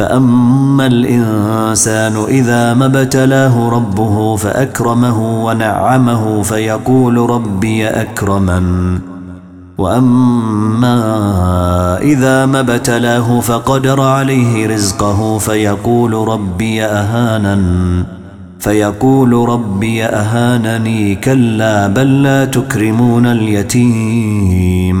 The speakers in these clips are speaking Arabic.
فأما الإنسان إذا ما ابتلاه ربه فأكرمه ونعمه فيقول ربي أكرمن وأما إذا ما ابتلاه فقدر عليه رزقه فيقول ربي أهانن فيقول ربي أهانني كلا بل لا تكرمون اليتيم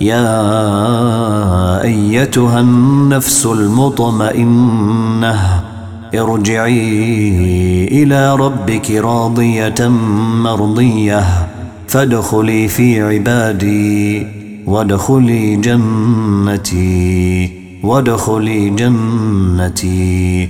يا أيتها النفس المطمئنة ارجعي إلى ربك راضية مرضية فادخلي في عبادي وادخلي جنتي وادخلي جنتي.